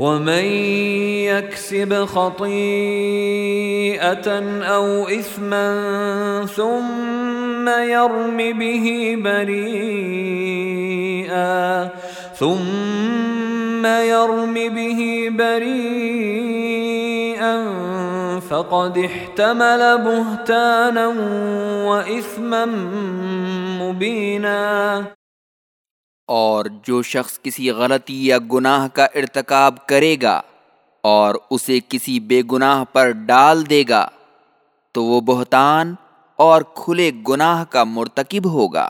ومن يكسب خطيئه أو اثما ثم يرم به بريئا ثم يرم به بريئا فقد احتمل بهتانا واثما مبينا اور جو شخص کسی غلطی یا گناہ کا ارتکاب کرے گا اور اسے کسی بے گناہ پر ڈال دے گا، تو وہ بہتان اور کھلے گناہ کا مرتکب ہوگا۔